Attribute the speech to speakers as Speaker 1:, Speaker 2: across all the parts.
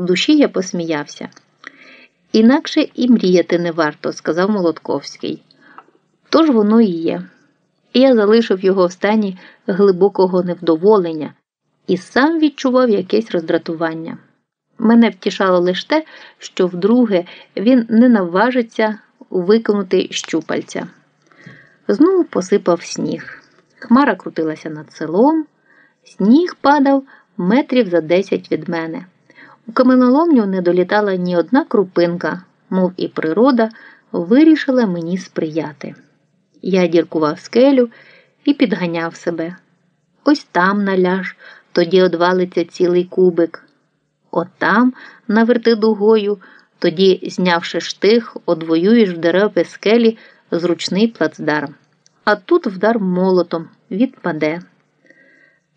Speaker 1: В душі я посміявся. Інакше і мріяти не варто, сказав Молотковський. Тож воно і є. Я залишив його в стані глибокого невдоволення і сам відчував якесь роздратування. Мене втішало лише те, що вдруге він не наважиться виконати щупальця. Знову посипав сніг. Хмара крутилася над селом, сніг падав метрів за десять від мене. У каменоломню не долітала ні одна крупинка, мов і природа вирішила мені сприяти. Я діркував скелю і підганяв себе. Ось там наляж, тоді одвалиться цілий кубик. Отам наверти дугою, тоді, знявши штих, одвоюєш в дереві скелі зручний плацдарм. А тут вдар молотом відпаде.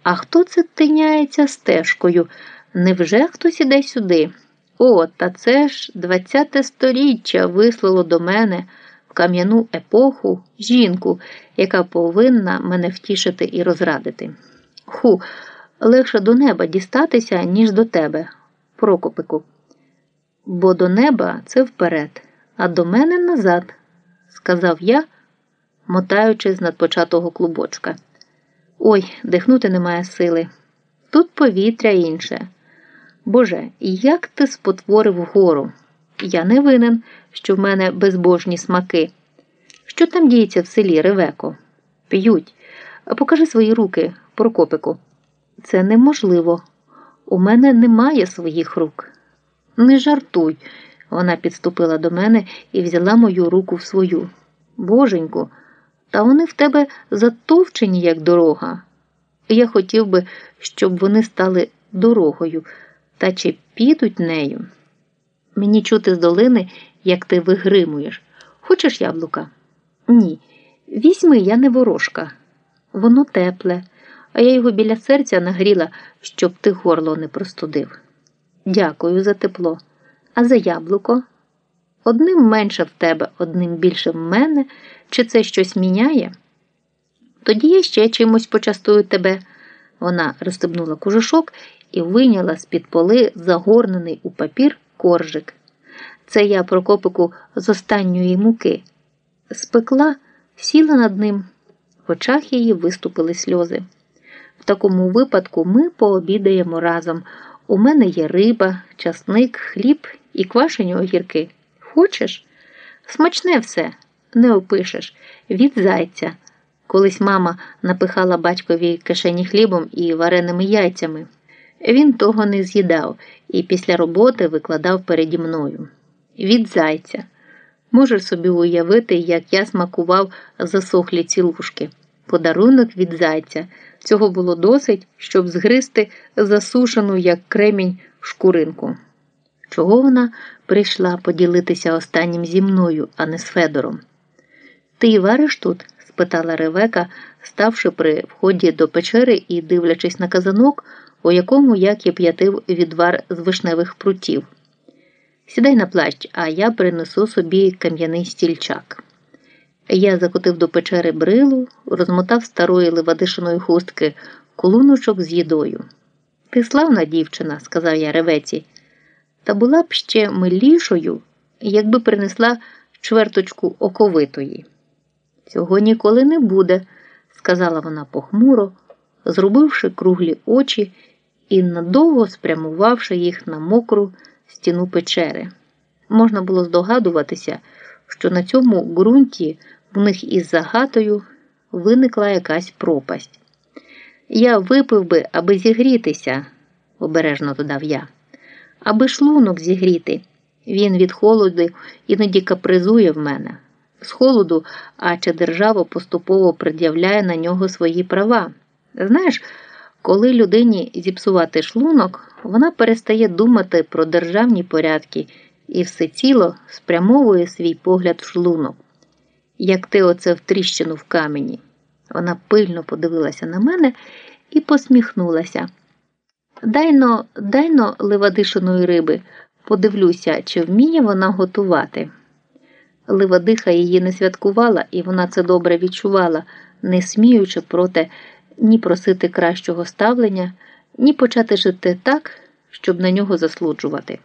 Speaker 1: А хто це тиняється стежкою? Невже хтось іде сюди? О, та це ж двадцяте сторіччя вислало до мене в кам'яну епоху жінку, яка повинна мене втішити і розрадити. Ху, легше до неба дістатися, ніж до тебе, Прокопику. Бо до неба це вперед, а до мене назад, сказав я, мотаючи з надпочатого клубочка. Ой, дихнути немає сили. Тут повітря інше. Боже, як ти спотворив гору? Я не винен, що в мене безбожні смаки. Що там діється в селі Ревеко? П'ють. Покажи свої руки, Прокопику. Це неможливо. У мене немає своїх рук. Не жартуй. Вона підступила до мене і взяла мою руку в свою. Боженьку, та вони в тебе затовчені, як дорога. Я хотів би, щоб вони стали дорогою, та чи підуть нею. Мені чути з долини, як ти вигримуєш. Хочеш яблука? Ні. Візьми, я не ворожка. Воно тепле, а я його біля серця нагріла, щоб ти горло не простудив. Дякую за тепло. А за яблуко? Одним менше в тебе, одним більше в мене, чи це щось міняє? Тоді я ще чимось почастую тебе. Вона розстебнула кожушок і вийняла з-під поли загорнений у папір коржик. Це я Прокопику з останньої муки. Спекла, сіла над ним, в очах її виступили сльози. В такому випадку ми пообідаємо разом. У мене є риба, часник, хліб і квашені огірки. Хочеш? Смачне все, не опишеш, від зайця. Колись мама напихала батькові кишені хлібом і вареними яйцями. Він того не з'їдав і після роботи викладав переді мною. Від зайця. Можеш собі уявити, як я смакував засохлі цілушки. Подарунок від зайця. Цього було досить, щоб згристи засушену, як кремінь, шкуринку. Чого вона прийшла поділитися останнім зі мною, а не з Федором? Ти вариш тут? спитала Ревека, ставши при вході до печери і дивлячись на казанок, у якому я кип'ятив відвар з вишневих прутів. Сідай на плащ, а я принесу собі кам'яний стільчак. Я закотив до печери брилу, розмотав старої ливадишиної хустки колуночок з їдою. Ти славна дівчина, сказав я ревеці, та була б ще милішою, якби принесла чверточку оковитої. Цього ніколи не буде, сказала вона похмуро, зробивши круглі очі і надовго спрямувавши їх на мокру стіну печери. Можна було здогадуватися, що на цьому ґрунті в них із загатою виникла якась пропасть. Я випив би, аби зігрітися, обережно додав я, аби шлунок зігріти. Він від холоду іноді капризує в мене. З холоду, а чи держава поступово пред'являє на нього свої права. Знаєш, коли людині зіпсувати шлунок, вона перестає думати про державні порядки і всеціло спрямовує свій погляд в шлунок. Як ти оце в тріщину в камені. Вона пильно подивилася на мене і посміхнулася. Дайно, дайно ливадишиної риби, подивлюся, чи вміє вона готувати. Ливадиха її не святкувала, і вона це добре відчувала, не сміючи проте ні просити кращого ставлення, ні почати жити так, щоб на нього заслуджувати.